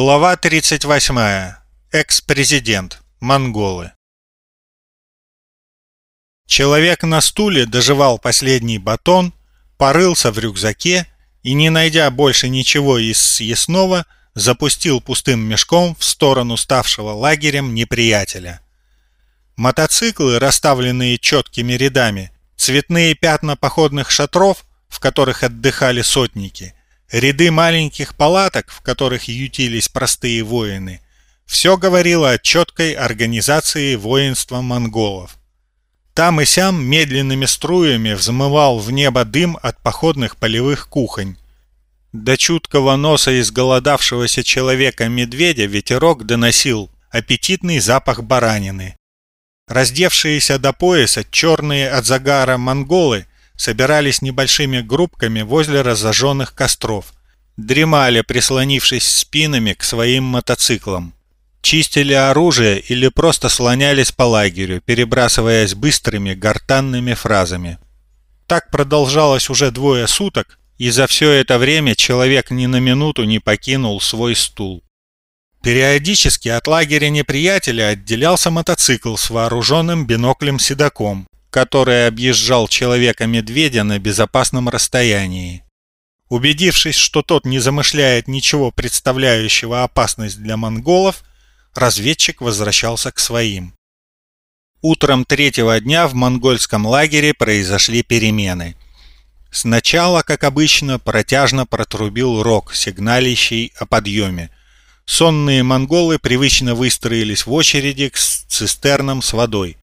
Глава 38. Экс-президент. Монголы. Человек на стуле доживал последний батон, порылся в рюкзаке и, не найдя больше ничего из съестного, запустил пустым мешком в сторону ставшего лагерем неприятеля. Мотоциклы, расставленные четкими рядами, цветные пятна походных шатров, в которых отдыхали сотники – Ряды маленьких палаток, в которых ютились простые воины, все говорило о четкой организации воинства монголов. Там и сям медленными струями взмывал в небо дым от походных полевых кухонь. До чуткого носа изголодавшегося человека-медведя ветерок доносил аппетитный запах баранины. Раздевшиеся до пояса черные от загара монголы собирались небольшими группками возле разожженных костров, дремали, прислонившись спинами к своим мотоциклам. Чистили оружие или просто слонялись по лагерю, перебрасываясь быстрыми гортанными фразами. Так продолжалось уже двое суток, и за все это время человек ни на минуту не покинул свой стул. Периодически от лагеря неприятеля отделялся мотоцикл с вооруженным биноклем-седаком, который объезжал человека-медведя на безопасном расстоянии. Убедившись, что тот не замышляет ничего представляющего опасность для монголов, разведчик возвращался к своим. Утром третьего дня в монгольском лагере произошли перемены. Сначала, как обычно, протяжно протрубил рог, сигналящий о подъеме. Сонные монголы привычно выстроились в очереди к цистернам с водой.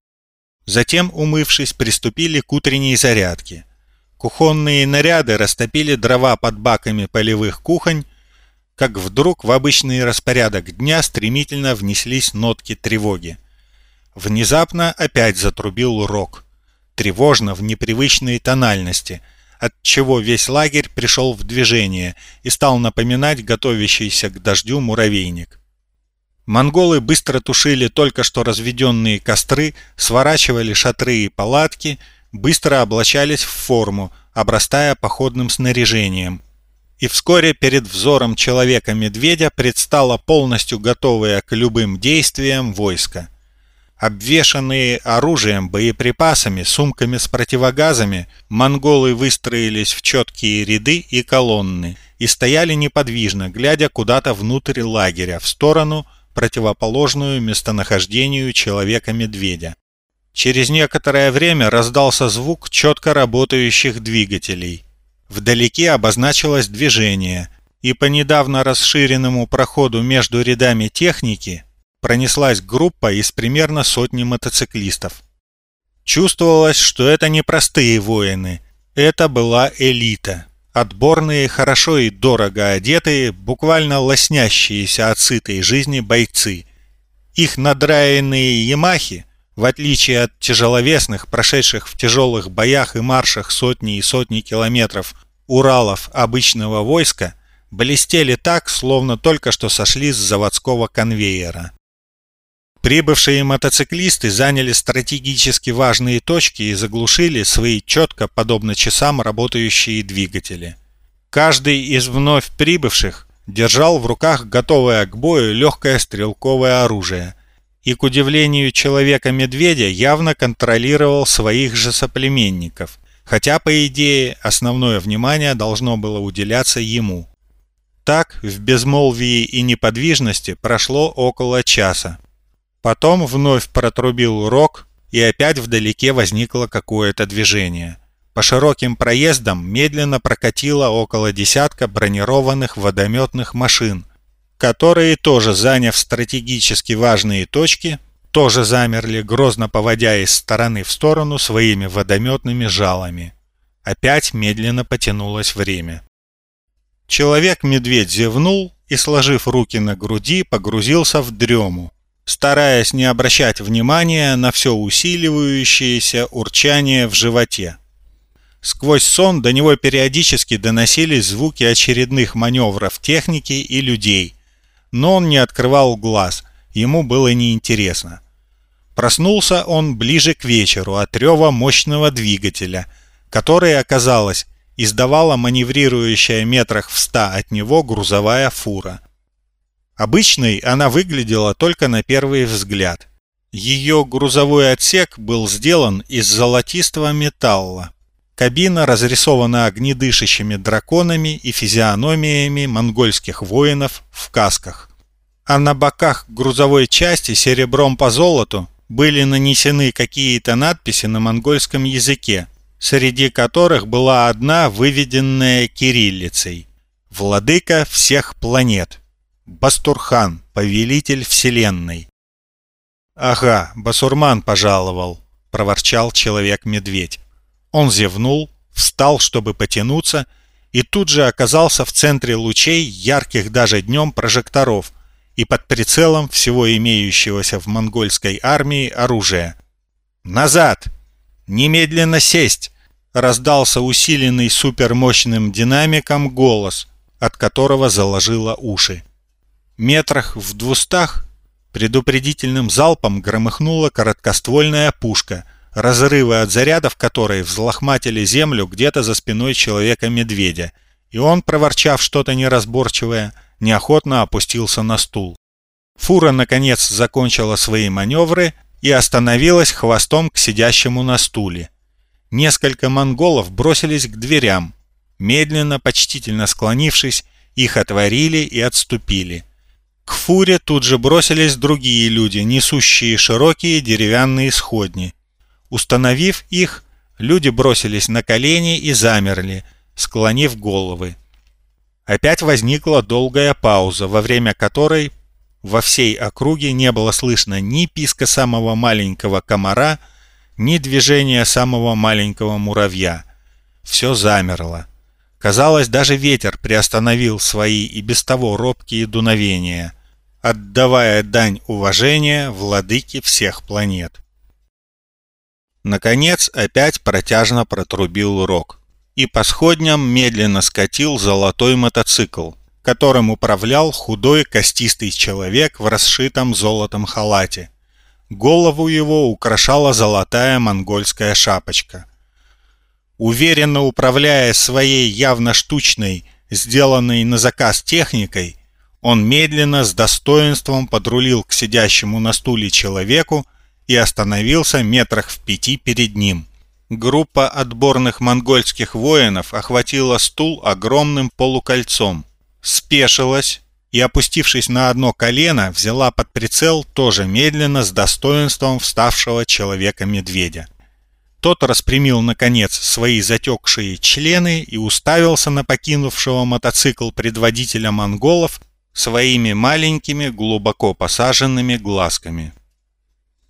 Затем, умывшись, приступили к утренней зарядке. Кухонные наряды растопили дрова под баками полевых кухонь, как вдруг в обычный распорядок дня стремительно внеслись нотки тревоги. Внезапно опять затрубил рог. Тревожно в непривычной тональности, от чего весь лагерь пришел в движение и стал напоминать готовящийся к дождю муравейник. Монголы быстро тушили только что разведенные костры, сворачивали шатры и палатки, быстро облачались в форму, обрастая походным снаряжением. И вскоре перед взором человека-медведя предстало полностью готовое к любым действиям войско. Обвешанные оружием, боеприпасами, сумками с противогазами, монголы выстроились в четкие ряды и колонны и стояли неподвижно, глядя куда-то внутрь лагеря, в сторону, противоположную местонахождению человека-медведя. Через некоторое время раздался звук четко работающих двигателей. Вдалеке обозначилось движение, и по недавно расширенному проходу между рядами техники пронеслась группа из примерно сотни мотоциклистов. Чувствовалось, что это не простые воины, это была элита. Отборные, хорошо и дорого одетые, буквально лоснящиеся от сытой жизни бойцы. Их надраенные ямахи, в отличие от тяжеловесных, прошедших в тяжелых боях и маршах сотни и сотни километров Уралов обычного войска, блестели так, словно только что сошли с заводского конвейера. Прибывшие мотоциклисты заняли стратегически важные точки и заглушили свои четко, подобно часам, работающие двигатели. Каждый из вновь прибывших держал в руках готовое к бою легкое стрелковое оружие и, к удивлению человека-медведя, явно контролировал своих же соплеменников, хотя, по идее, основное внимание должно было уделяться ему. Так, в безмолвии и неподвижности прошло около часа. Потом вновь протрубил рог, и опять вдалеке возникло какое-то движение. По широким проездам медленно прокатило около десятка бронированных водометных машин, которые, тоже заняв стратегически важные точки, тоже замерли, грозно поводя из стороны в сторону своими водометными жалами. Опять медленно потянулось время. Человек-медведь зевнул и, сложив руки на груди, погрузился в дрему, стараясь не обращать внимания на все усиливающееся урчание в животе. Сквозь сон до него периодически доносились звуки очередных маневров техники и людей, но он не открывал глаз, ему было неинтересно. Проснулся он ближе к вечеру от рева мощного двигателя, который, оказалось, издавала маневрирующая метрах в ста от него грузовая фура. Обычной она выглядела только на первый взгляд. Ее грузовой отсек был сделан из золотистого металла. Кабина разрисована огнедышащими драконами и физиономиями монгольских воинов в касках. А на боках грузовой части серебром по золоту были нанесены какие-то надписи на монгольском языке, среди которых была одна выведенная кириллицей «Владыка всех планет». Бастурхан, повелитель вселенной. «Ага, басурман пожаловал», — проворчал человек-медведь. Он зевнул, встал, чтобы потянуться, и тут же оказался в центре лучей, ярких даже днем прожекторов, и под прицелом всего имеющегося в монгольской армии оружия. «Назад! Немедленно сесть!» — раздался усиленный супермощным динамиком голос, от которого заложило уши. Метрах в двустах предупредительным залпом громыхнула короткоствольная пушка, разрывы от зарядов которой взлохматили землю где-то за спиной человека-медведя, и он, проворчав что-то неразборчивое, неохотно опустился на стул. Фура, наконец, закончила свои маневры и остановилась хвостом к сидящему на стуле. Несколько монголов бросились к дверям. Медленно, почтительно склонившись, их отворили и отступили. К фуре тут же бросились другие люди, несущие широкие деревянные сходни. Установив их, люди бросились на колени и замерли, склонив головы. Опять возникла долгая пауза, во время которой во всей округе не было слышно ни писка самого маленького комара, ни движения самого маленького муравья. Все замерло. Казалось, даже ветер приостановил свои и без того робкие дуновения, отдавая дань уважения владыке всех планет. Наконец опять протяжно протрубил рог, и по сходням медленно скатил золотой мотоцикл, которым управлял худой костистый человек в расшитом золотом халате. Голову его украшала золотая монгольская шапочка – Уверенно управляя своей явно штучной, сделанной на заказ техникой, он медленно с достоинством подрулил к сидящему на стуле человеку и остановился метрах в пяти перед ним. Группа отборных монгольских воинов охватила стул огромным полукольцом, спешилась и, опустившись на одно колено, взяла под прицел тоже медленно с достоинством вставшего человека-медведя. Тот распрямил, наконец, свои затекшие члены и уставился на покинувшего мотоцикл предводителя монголов своими маленькими, глубоко посаженными глазками.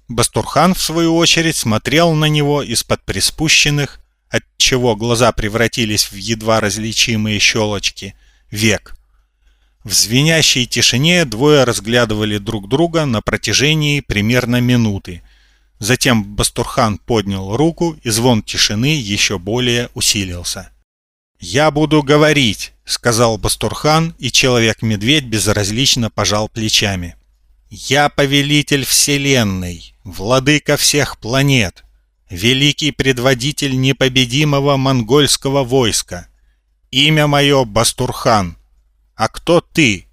Бастурхан, в свою очередь, смотрел на него из-под приспущенных, отчего глаза превратились в едва различимые щелочки, век. В звенящей тишине двое разглядывали друг друга на протяжении примерно минуты – Затем Бастурхан поднял руку, и звон тишины еще более усилился. «Я буду говорить», — сказал Бастурхан, и Человек-медведь безразлично пожал плечами. «Я повелитель Вселенной, владыка всех планет, великий предводитель непобедимого монгольского войска. Имя мое Бастурхан. А кто ты?»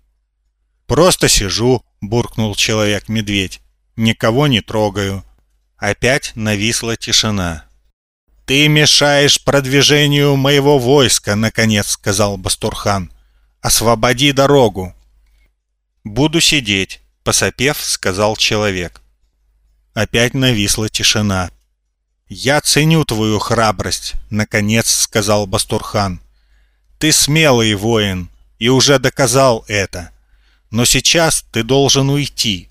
«Просто сижу», — буркнул Человек-медведь. «Никого не трогаю». Опять нависла тишина. «Ты мешаешь продвижению моего войска», — наконец сказал Бастурхан. «Освободи дорогу». «Буду сидеть», — посопев, сказал человек. Опять нависла тишина. «Я ценю твою храбрость», — наконец сказал Бастурхан. «Ты смелый воин и уже доказал это. Но сейчас ты должен уйти.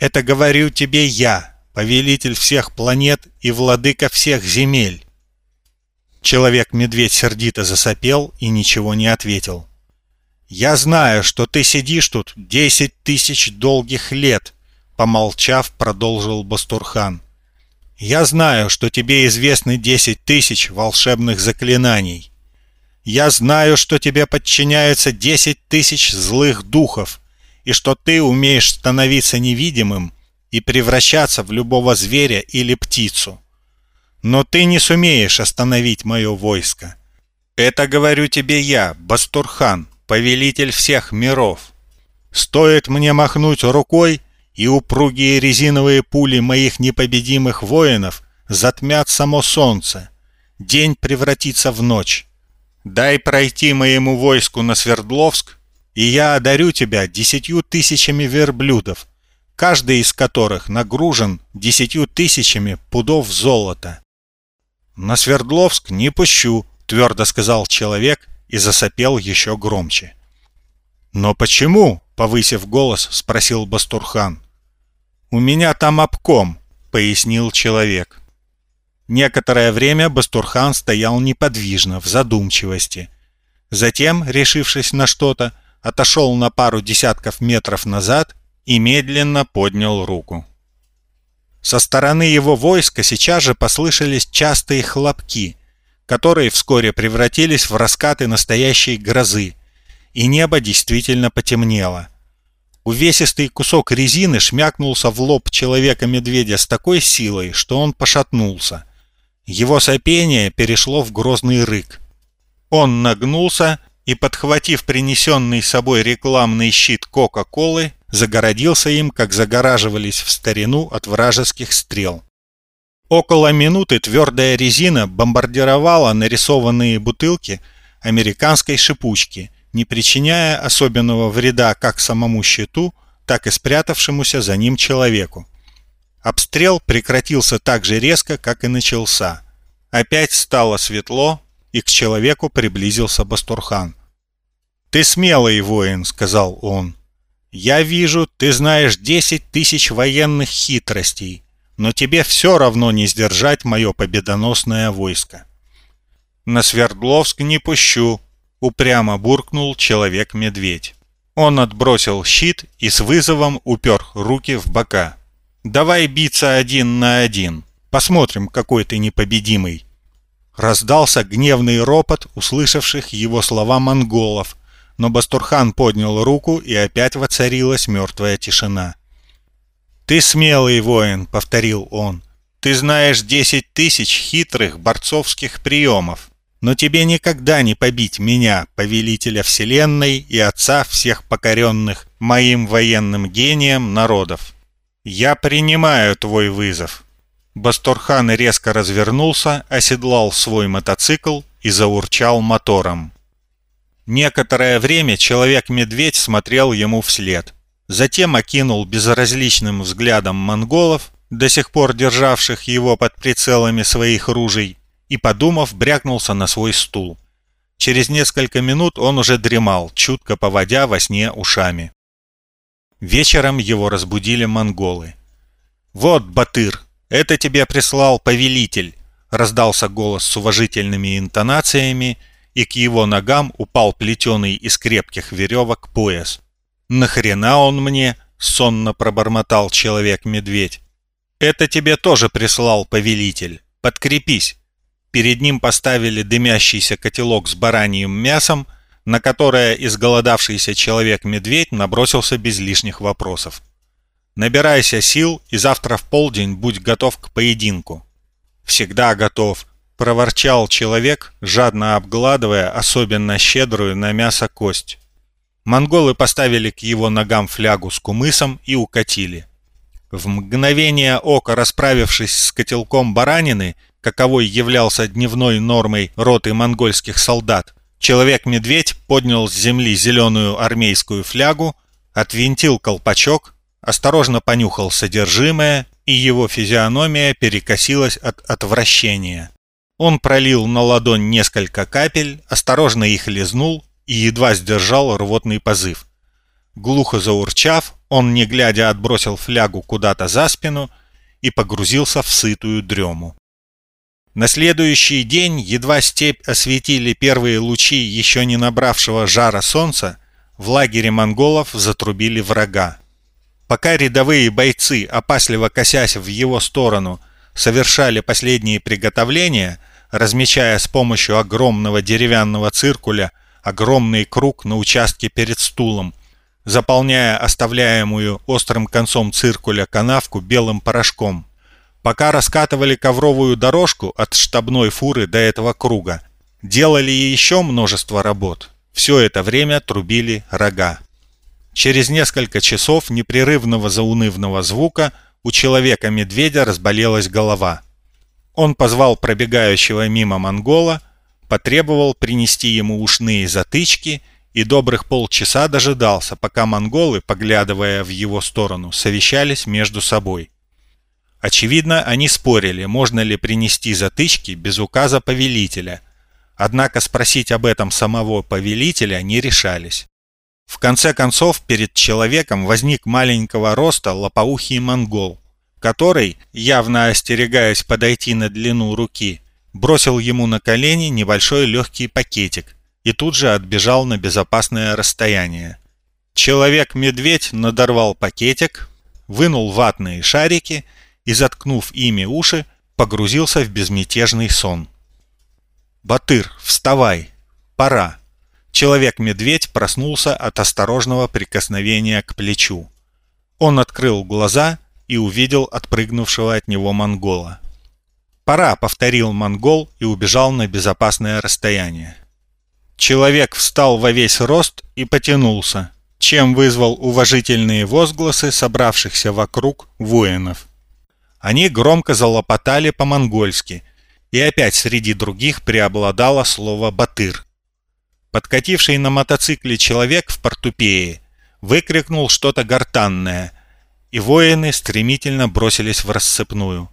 Это говорю тебе я, повелитель всех планет и владыка всех земель. Человек-медведь сердито засопел и ничего не ответил. «Я знаю, что ты сидишь тут десять тысяч долгих лет», помолчав, продолжил Бастурхан. «Я знаю, что тебе известны десять тысяч волшебных заклинаний. Я знаю, что тебе подчиняются десять тысяч злых духов, и что ты умеешь становиться невидимым и превращаться в любого зверя или птицу. Но ты не сумеешь остановить мое войско. Это говорю тебе я, Бастурхан, повелитель всех миров. Стоит мне махнуть рукой, и упругие резиновые пули моих непобедимых воинов затмят само солнце. День превратится в ночь. Дай пройти моему войску на Свердловск, и я одарю тебя десятью тысячами верблюдов, каждый из которых нагружен десятью тысячами пудов золота. «На Свердловск не пущу», — твердо сказал человек и засопел еще громче. «Но почему?» — повысив голос, спросил Бастурхан. «У меня там обком», — пояснил человек. Некоторое время Бастурхан стоял неподвижно, в задумчивости. Затем, решившись на что-то, отошел на пару десятков метров назад и медленно поднял руку. Со стороны его войска сейчас же послышались частые хлопки, которые вскоре превратились в раскаты настоящей грозы, и небо действительно потемнело. Увесистый кусок резины шмякнулся в лоб человека-медведя с такой силой, что он пошатнулся. Его сопение перешло в грозный рык. Он нагнулся и, подхватив принесенный собой рекламный щит Кока-Колы, загородился им, как загораживались в старину от вражеских стрел. Около минуты твердая резина бомбардировала нарисованные бутылки американской шипучки, не причиняя особенного вреда как самому щиту, так и спрятавшемуся за ним человеку. Обстрел прекратился так же резко, как и начался. Опять стало светло, и к человеку приблизился Бастурхан. «Ты смелый воин», — сказал он. «Я вижу, ты знаешь десять тысяч военных хитростей, но тебе все равно не сдержать мое победоносное войско». «На Свердловск не пущу», — упрямо буркнул человек-медведь. Он отбросил щит и с вызовом упер руки в бока. «Давай биться один на один. Посмотрим, какой ты непобедимый». Раздался гневный ропот услышавших его слова монголов, но Бастурхан поднял руку, и опять воцарилась мертвая тишина. «Ты смелый воин», — повторил он. «Ты знаешь десять тысяч хитрых борцовских приемов, но тебе никогда не побить меня, повелителя вселенной и отца всех покоренных моим военным гением народов. Я принимаю твой вызов». Бастурхан резко развернулся, оседлал свой мотоцикл и заурчал мотором. Некоторое время человек-медведь смотрел ему вслед. Затем окинул безразличным взглядом монголов, до сих пор державших его под прицелами своих ружей, и, подумав, брякнулся на свой стул. Через несколько минут он уже дремал, чутко поводя во сне ушами. Вечером его разбудили монголы. «Вот, Батыр, это тебе прислал повелитель!» раздался голос с уважительными интонациями, и к его ногам упал плетеный из крепких веревок пояс. «Нахрена он мне?» — сонно пробормотал человек-медведь. «Это тебе тоже прислал повелитель. Подкрепись». Перед ним поставили дымящийся котелок с бараньим мясом, на которое изголодавшийся человек-медведь набросился без лишних вопросов. «Набирайся сил и завтра в полдень будь готов к поединку». «Всегда готов», проворчал человек, жадно обгладывая особенно щедрую на мясо кость. Монголы поставили к его ногам флягу с кумысом и укатили. В мгновение ока расправившись с котелком баранины, каковой являлся дневной нормой роты монгольских солдат, человек-медведь поднял с земли зеленую армейскую флягу, отвинтил колпачок, осторожно понюхал содержимое, и его физиономия перекосилась от отвращения. Он пролил на ладонь несколько капель, осторожно их лизнул и едва сдержал рвотный позыв. Глухо заурчав, он, не глядя, отбросил флягу куда-то за спину и погрузился в сытую дрему. На следующий день едва степь осветили первые лучи еще не набравшего жара солнца, в лагере монголов затрубили врага. Пока рядовые бойцы, опасливо косясь в его сторону, совершали последние приготовления, размечая с помощью огромного деревянного циркуля огромный круг на участке перед стулом, заполняя оставляемую острым концом циркуля канавку белым порошком. Пока раскатывали ковровую дорожку от штабной фуры до этого круга, делали еще множество работ. Все это время трубили рога. Через несколько часов непрерывного заунывного звука у человека-медведя разболелась голова. Он позвал пробегающего мимо монгола, потребовал принести ему ушные затычки и добрых полчаса дожидался, пока монголы, поглядывая в его сторону, совещались между собой. Очевидно, они спорили, можно ли принести затычки без указа повелителя, однако спросить об этом самого повелителя не решались. В конце концов, перед человеком возник маленького роста лопоухий монгол, который, явно остерегаясь подойти на длину руки, бросил ему на колени небольшой легкий пакетик и тут же отбежал на безопасное расстояние. Человек-медведь надорвал пакетик, вынул ватные шарики и, заткнув ими уши, погрузился в безмятежный сон. «Батыр, вставай! Пора!» Человек-медведь проснулся от осторожного прикосновения к плечу. Он открыл глаза и увидел отпрыгнувшего от него монгола. «Пора», — повторил монгол и убежал на безопасное расстояние. Человек встал во весь рост и потянулся, чем вызвал уважительные возгласы собравшихся вокруг воинов. Они громко залопотали по-монгольски, и опять среди других преобладало слово «батыр». Подкативший на мотоцикле человек в портупее выкрикнул что-то гортанное, и воины стремительно бросились в рассыпную.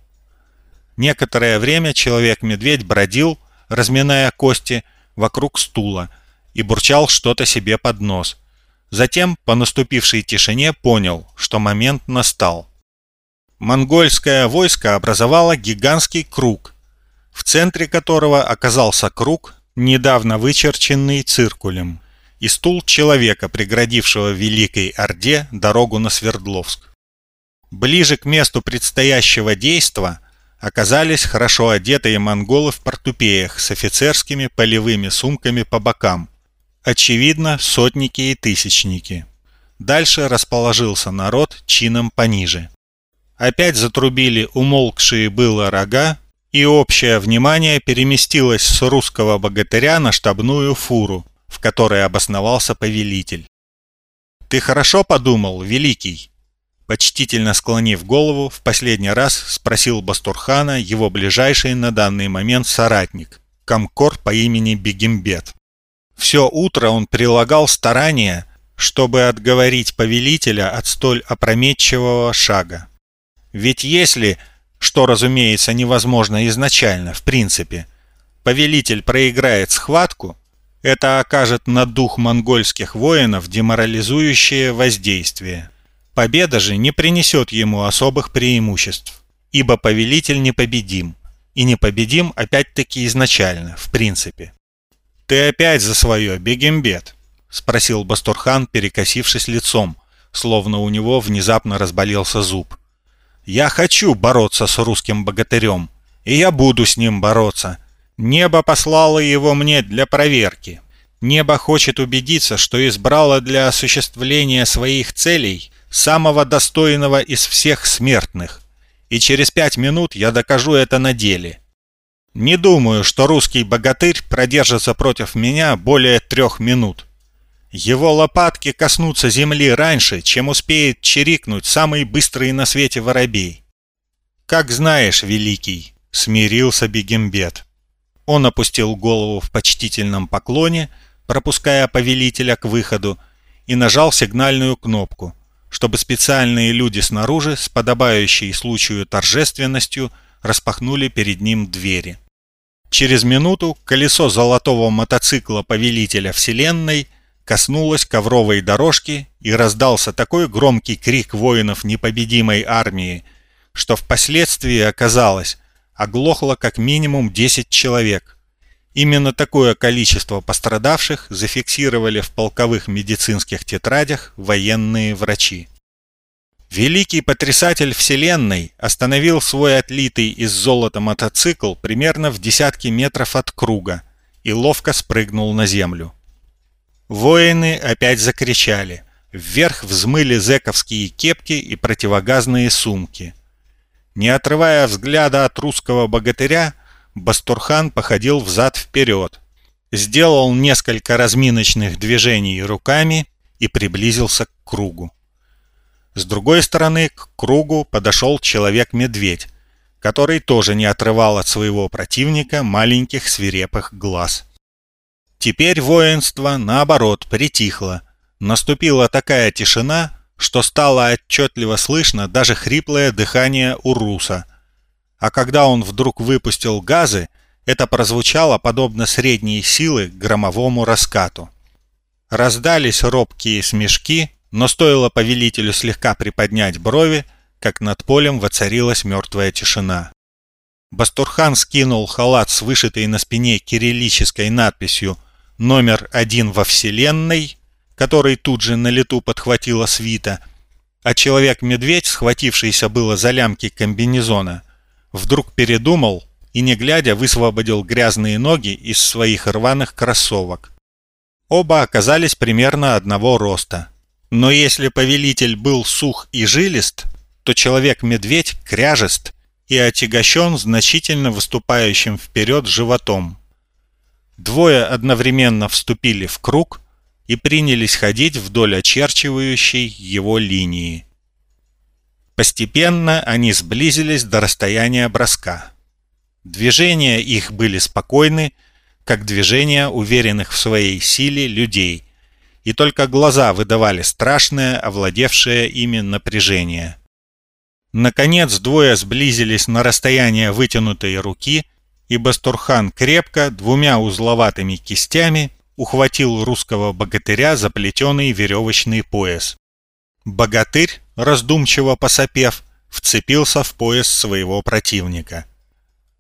Некоторое время человек-медведь бродил, разминая кости, вокруг стула и бурчал что-то себе под нос. Затем, по наступившей тишине, понял, что момент настал. Монгольское войско образовало гигантский круг, в центре которого оказался круг, недавно вычерченный циркулем, и стул человека, преградившего Великой Орде дорогу на Свердловск. Ближе к месту предстоящего действа оказались хорошо одетые монголы в портупеях с офицерскими полевыми сумками по бокам. Очевидно, сотники и тысячники. Дальше расположился народ чином пониже. Опять затрубили умолкшие было рога, и общее внимание переместилось с русского богатыря на штабную фуру, в которой обосновался повелитель. «Ты хорошо подумал, Великий?» Почтительно склонив голову, в последний раз спросил Бастурхана его ближайший на данный момент соратник, комкор по имени Бегембет. Все утро он прилагал старания, чтобы отговорить повелителя от столь опрометчивого шага. Ведь если что, разумеется, невозможно изначально, в принципе. Повелитель проиграет схватку, это окажет на дух монгольских воинов деморализующее воздействие. Победа же не принесет ему особых преимуществ, ибо повелитель непобедим, и непобедим опять-таки изначально, в принципе. «Ты опять за свое, Бегембет?» — спросил Бастурхан, перекосившись лицом, словно у него внезапно разболелся зуб. Я хочу бороться с русским богатырем, и я буду с ним бороться. Небо послало его мне для проверки. Небо хочет убедиться, что избрало для осуществления своих целей самого достойного из всех смертных. И через пять минут я докажу это на деле. Не думаю, что русский богатырь продержится против меня более трех минут. Его лопатки коснутся земли раньше, чем успеет чирикнуть самый быстрый на свете воробей. «Как знаешь, великий», — смирился Бегембет. Он опустил голову в почтительном поклоне, пропуская повелителя к выходу, и нажал сигнальную кнопку, чтобы специальные люди снаружи с подобающей случаю торжественностью распахнули перед ним двери. Через минуту колесо золотого мотоцикла повелителя Вселенной коснулась ковровой дорожки и раздался такой громкий крик воинов непобедимой армии, что впоследствии оказалось, оглохло как минимум 10 человек. Именно такое количество пострадавших зафиксировали в полковых медицинских тетрадях военные врачи. Великий потрясатель Вселенной остановил свой отлитый из золота мотоцикл примерно в десятке метров от круга и ловко спрыгнул на землю. Воины опять закричали. Вверх взмыли зэковские кепки и противогазные сумки. Не отрывая взгляда от русского богатыря, Бастурхан походил взад-вперед, сделал несколько разминочных движений руками и приблизился к кругу. С другой стороны к кругу подошел человек-медведь, который тоже не отрывал от своего противника маленьких свирепых глаз. Теперь воинство, наоборот, притихло. Наступила такая тишина, что стало отчетливо слышно даже хриплое дыхание Уруса. А когда он вдруг выпустил газы, это прозвучало подобно средней силы громовому раскату. Раздались робкие смешки, но стоило повелителю слегка приподнять брови, как над полем воцарилась мертвая тишина. Бастурхан скинул халат с вышитой на спине кириллической надписью «Номер один во Вселенной», который тут же на лету подхватила свита, а человек-медведь, схватившийся было за лямки комбинезона, вдруг передумал и, не глядя, высвободил грязные ноги из своих рваных кроссовок. Оба оказались примерно одного роста. Но если повелитель был сух и жилист, то человек-медведь кряжест и отягощен значительно выступающим вперед животом. Двое одновременно вступили в круг и принялись ходить вдоль очерчивающей его линии. Постепенно они сблизились до расстояния броска. Движения их были спокойны, как движения уверенных в своей силе людей, и только глаза выдавали страшное, овладевшее ими напряжение. Наконец двое сблизились на расстояние вытянутой руки, и Бастурхан крепко, двумя узловатыми кистями, ухватил русского богатыря за плетеный веревочный пояс. Богатырь, раздумчиво посопев, вцепился в пояс своего противника.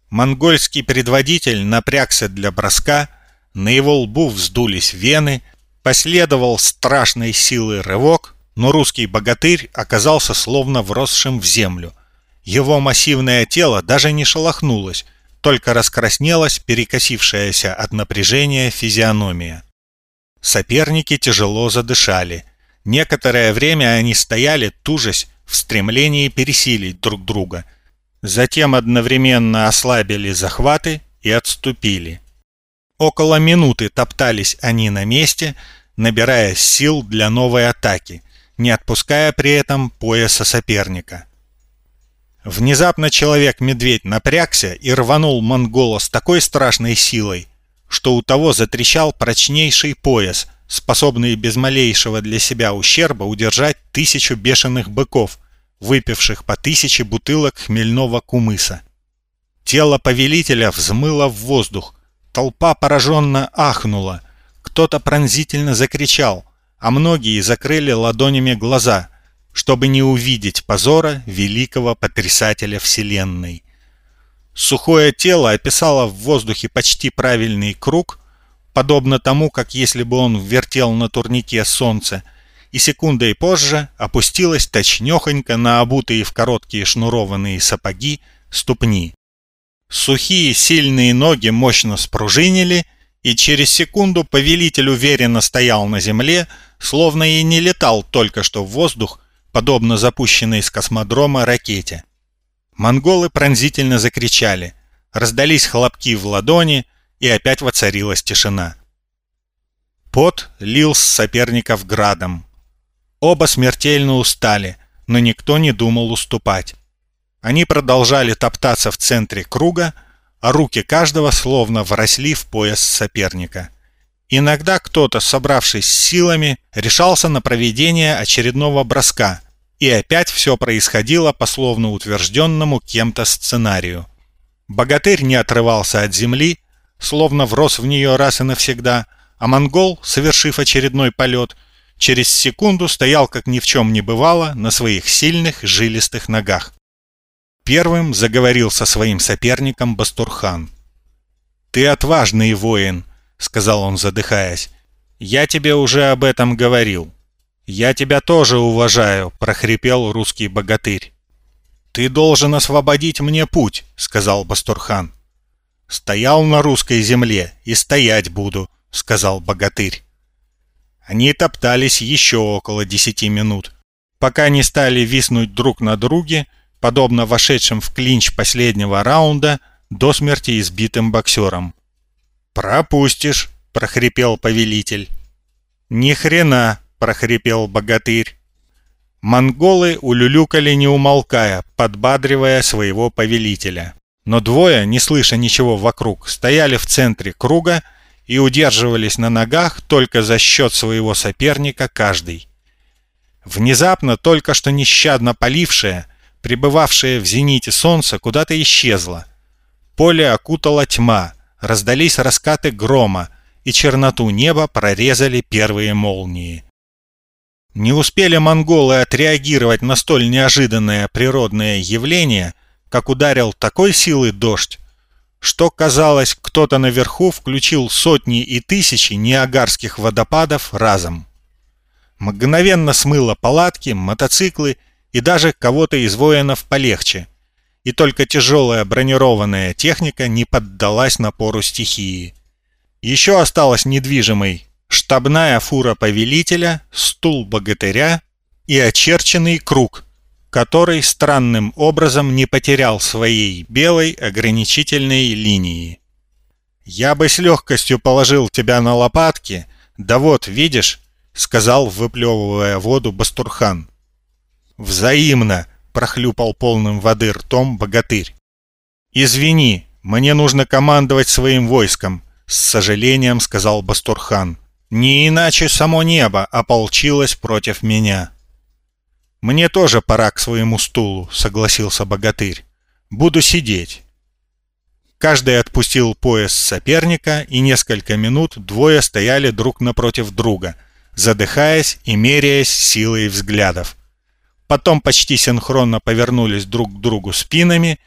Монгольский предводитель напрягся для броска, на его лбу вздулись вены, последовал страшной силы рывок, но русский богатырь оказался словно вросшим в землю. Его массивное тело даже не шелохнулось, только раскраснелась перекосившаяся от напряжения физиономия. Соперники тяжело задышали. Некоторое время они стояли, тужась, в стремлении пересилить друг друга – Затем одновременно ослабили захваты и отступили. Около минуты топтались они на месте, набирая сил для новой атаки, не отпуская при этом пояса соперника. Внезапно человек-медведь напрягся и рванул монгола с такой страшной силой, что у того затрещал прочнейший пояс, способный без малейшего для себя ущерба удержать тысячу бешеных быков – выпивших по тысяче бутылок хмельного кумыса. Тело повелителя взмыло в воздух, толпа пораженно ахнула, кто-то пронзительно закричал, а многие закрыли ладонями глаза, чтобы не увидеть позора великого потрясателя Вселенной. Сухое тело описало в воздухе почти правильный круг, подобно тому, как если бы он вертел на турнике солнце – и секундой позже опустилась точнёхонько на обутые в короткие шнурованные сапоги ступни. Сухие сильные ноги мощно спружинили, и через секунду повелитель уверенно стоял на земле, словно и не летал только что в воздух, подобно запущенной с космодрома ракете. Монголы пронзительно закричали, раздались хлопки в ладони, и опять воцарилась тишина. Пот лил с соперников градом, Оба смертельно устали, но никто не думал уступать. Они продолжали топтаться в центре круга, а руки каждого словно вросли в пояс соперника. Иногда кто-то, собравшись силами, решался на проведение очередного броска, и опять все происходило по словно утвержденному кем-то сценарию. Богатырь не отрывался от земли, словно врос в нее раз и навсегда, а монгол, совершив очередной полет, через секунду стоял, как ни в чем не бывало, на своих сильных жилистых ногах. Первым заговорил со своим соперником Бастурхан. «Ты отважный воин», — сказал он, задыхаясь. «Я тебе уже об этом говорил». «Я тебя тоже уважаю», — прохрипел русский богатырь. «Ты должен освободить мне путь», — сказал Бастурхан. «Стоял на русской земле и стоять буду», — сказал богатырь. Они топтались еще около десяти минут, пока не стали виснуть друг на друге, подобно вошедшим в клинч последнего раунда до смерти избитым боксерам. «Пропустишь!» — прохрипел повелитель. «Ни хрена!» — прохрипел богатырь. Монголы улюлюкали не умолкая, подбадривая своего повелителя. Но двое, не слыша ничего вокруг, стояли в центре круга и удерживались на ногах только за счет своего соперника каждый. Внезапно только что нещадно полившее, пребывавшее в зените солнце, куда-то исчезло. Поле окутала тьма, раздались раскаты грома, и черноту неба прорезали первые молнии. Не успели монголы отреагировать на столь неожиданное природное явление, как ударил такой силы дождь, что, казалось, кто-то наверху включил сотни и тысячи неагарских водопадов разом. Мгновенно смыло палатки, мотоциклы и даже кого-то из воинов полегче, и только тяжелая бронированная техника не поддалась напору стихии. Еще осталась недвижимой штабная фура повелителя, стул богатыря и очерченный круг, который странным образом не потерял своей белой ограничительной линии. «Я бы с легкостью положил тебя на лопатки, да вот, видишь», — сказал, выплевывая воду Бастурхан. «Взаимно», — прохлюпал полным воды ртом богатырь. «Извини, мне нужно командовать своим войском», — с сожалением сказал Бастурхан. Не иначе само небо ополчилось против меня. «Мне тоже пора к своему стулу», — согласился богатырь. «Буду сидеть». Каждый отпустил пояс соперника, и несколько минут двое стояли друг напротив друга, задыхаясь и меряясь силой взглядов. Потом почти синхронно повернулись друг к другу спинами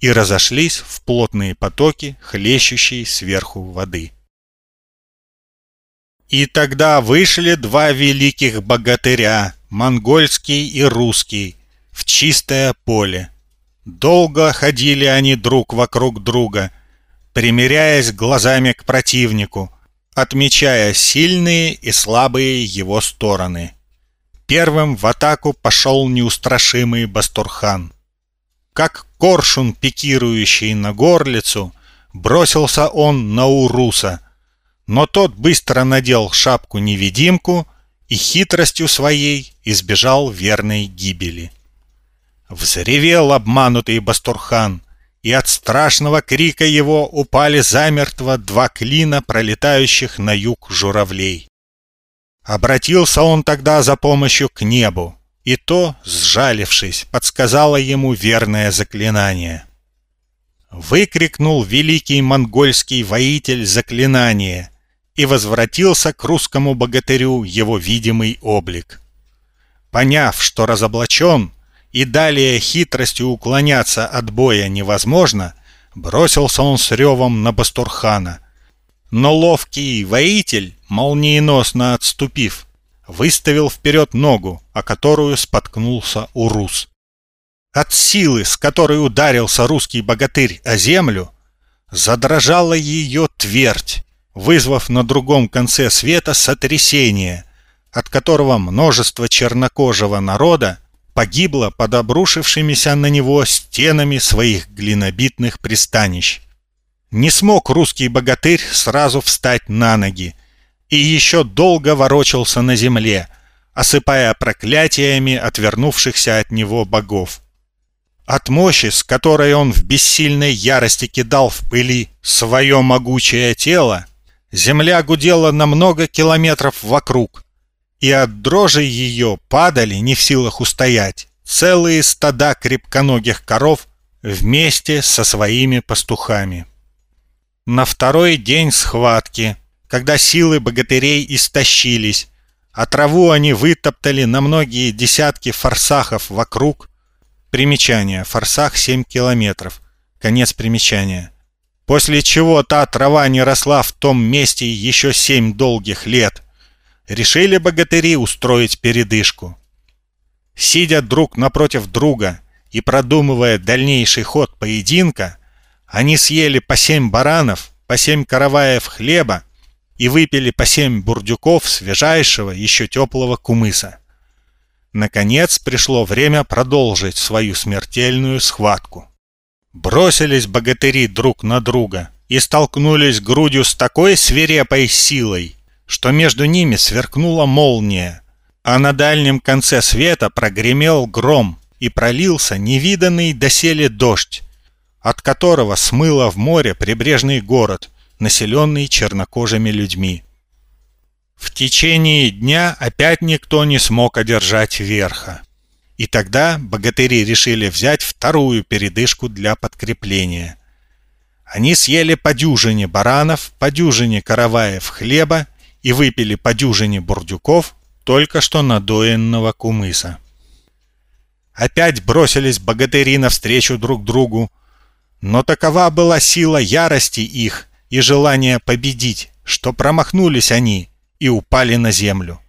и разошлись в плотные потоки, хлещущие сверху воды. И тогда вышли два великих богатыря, монгольский и русский, в чистое поле. Долго ходили они друг вокруг друга, примеряясь глазами к противнику, отмечая сильные и слабые его стороны. Первым в атаку пошел неустрашимый Бастурхан. Как коршун, пикирующий на горлицу, бросился он на Уруса — но тот быстро надел шапку-невидимку и хитростью своей избежал верной гибели. Взревел обманутый Бастурхан, и от страшного крика его упали замертво два клина пролетающих на юг журавлей. Обратился он тогда за помощью к небу, и то, сжалившись, подсказало ему верное заклинание. Выкрикнул великий монгольский воитель заклинание — и возвратился к русскому богатырю его видимый облик. Поняв, что разоблачен, и далее хитростью уклоняться от боя невозможно, бросился он с ревом на Бастурхана. Но ловкий воитель, молниеносно отступив, выставил вперед ногу, о которую споткнулся Урус. От силы, с которой ударился русский богатырь о землю, задрожала ее твердь, вызвав на другом конце света сотрясение, от которого множество чернокожего народа погибло под обрушившимися на него стенами своих глинобитных пристанищ. Не смог русский богатырь сразу встать на ноги и еще долго ворочался на земле, осыпая проклятиями отвернувшихся от него богов. От мощи, с которой он в бессильной ярости кидал в пыли свое могучее тело, Земля гудела на много километров вокруг, и от дрожи ее падали, не в силах устоять, целые стада крепконогих коров вместе со своими пастухами. На второй день схватки, когда силы богатырей истощились, а траву они вытоптали на многие десятки форсахов вокруг. Примечание. Форсах 7 километров. Конец примечания после чего та трава не росла в том месте еще семь долгих лет, решили богатыри устроить передышку. Сидя друг напротив друга и продумывая дальнейший ход поединка, они съели по семь баранов, по семь караваев хлеба и выпили по семь бурдюков свежайшего, еще теплого кумыса. Наконец пришло время продолжить свою смертельную схватку. Бросились богатыри друг на друга и столкнулись грудью с такой свирепой силой, что между ними сверкнула молния, А на дальнем конце света прогремел гром и пролился невиданный доселе дождь, от которого смыло в море прибрежный город, населенный чернокожими людьми. В течение дня опять никто не смог одержать верха. И тогда богатыри решили взять вторую передышку для подкрепления. Они съели по дюжине баранов, по дюжине караваев хлеба и выпили по дюжине бурдюков только что надоенного кумыса. Опять бросились богатыри навстречу друг другу, но такова была сила ярости их и желание победить, что промахнулись они и упали на землю.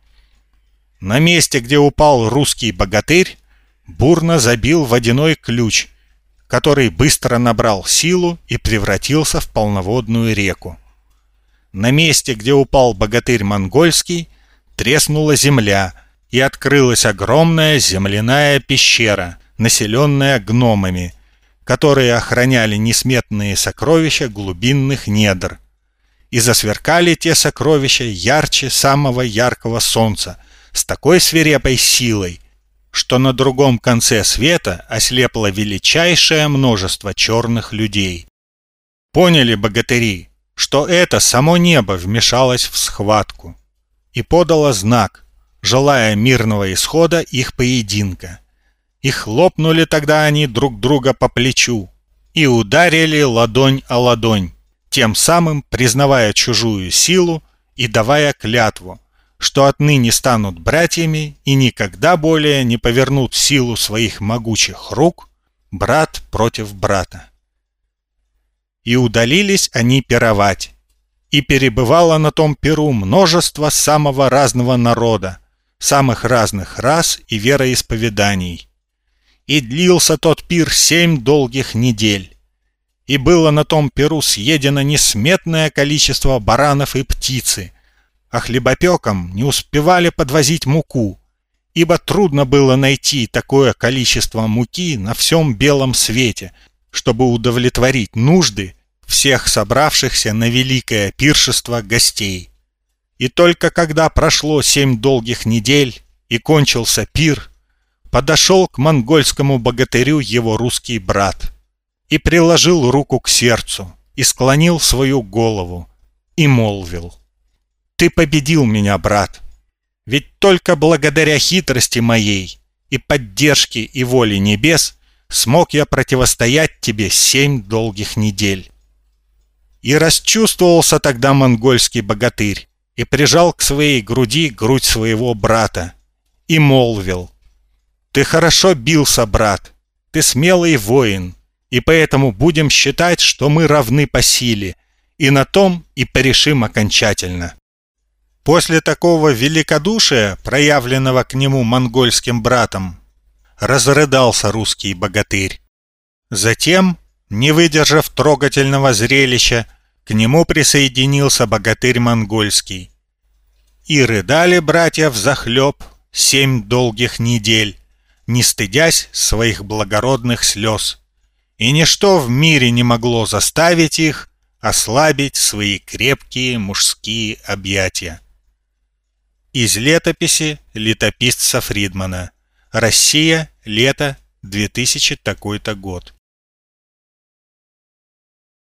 На месте, где упал русский богатырь, бурно забил водяной ключ, который быстро набрал силу и превратился в полноводную реку. На месте, где упал богатырь монгольский, треснула земля, и открылась огромная земляная пещера, населенная гномами, которые охраняли несметные сокровища глубинных недр. И засверкали те сокровища ярче самого яркого солнца, с такой свирепой силой, что на другом конце света ослепло величайшее множество черных людей. Поняли богатыри, что это само небо вмешалось в схватку и подало знак, желая мирного исхода их поединка. И хлопнули тогда они друг друга по плечу и ударили ладонь о ладонь, тем самым признавая чужую силу и давая клятву, что отныне станут братьями и никогда более не повернут силу своих могучих рук брат против брата. И удалились они пировать, и перебывало на том перу множество самого разного народа, самых разных рас и вероисповеданий. И длился тот пир семь долгих недель. И было на том перу съедено несметное количество баранов и птицы, а хлебопекам не успевали подвозить муку, ибо трудно было найти такое количество муки на всем белом свете, чтобы удовлетворить нужды всех собравшихся на великое пиршество гостей. И только когда прошло семь долгих недель и кончился пир, подошел к монгольскому богатырю его русский брат и приложил руку к сердцу и склонил свою голову и молвил «Ты победил меня, брат, ведь только благодаря хитрости моей и поддержке и воле небес смог я противостоять тебе семь долгих недель». И расчувствовался тогда монгольский богатырь, и прижал к своей груди грудь своего брата, и молвил, «Ты хорошо бился, брат, ты смелый воин, и поэтому будем считать, что мы равны по силе, и на том и порешим окончательно». После такого великодушия, проявленного к нему монгольским братом, разрыдался русский богатырь. Затем, не выдержав трогательного зрелища, к нему присоединился богатырь монгольский. И рыдали братья взахлеб семь долгих недель, не стыдясь своих благородных слез. И ничто в мире не могло заставить их ослабить свои крепкие мужские объятия. Из летописи летописца Фридмана. Россия, лето, 2000 такой-то год.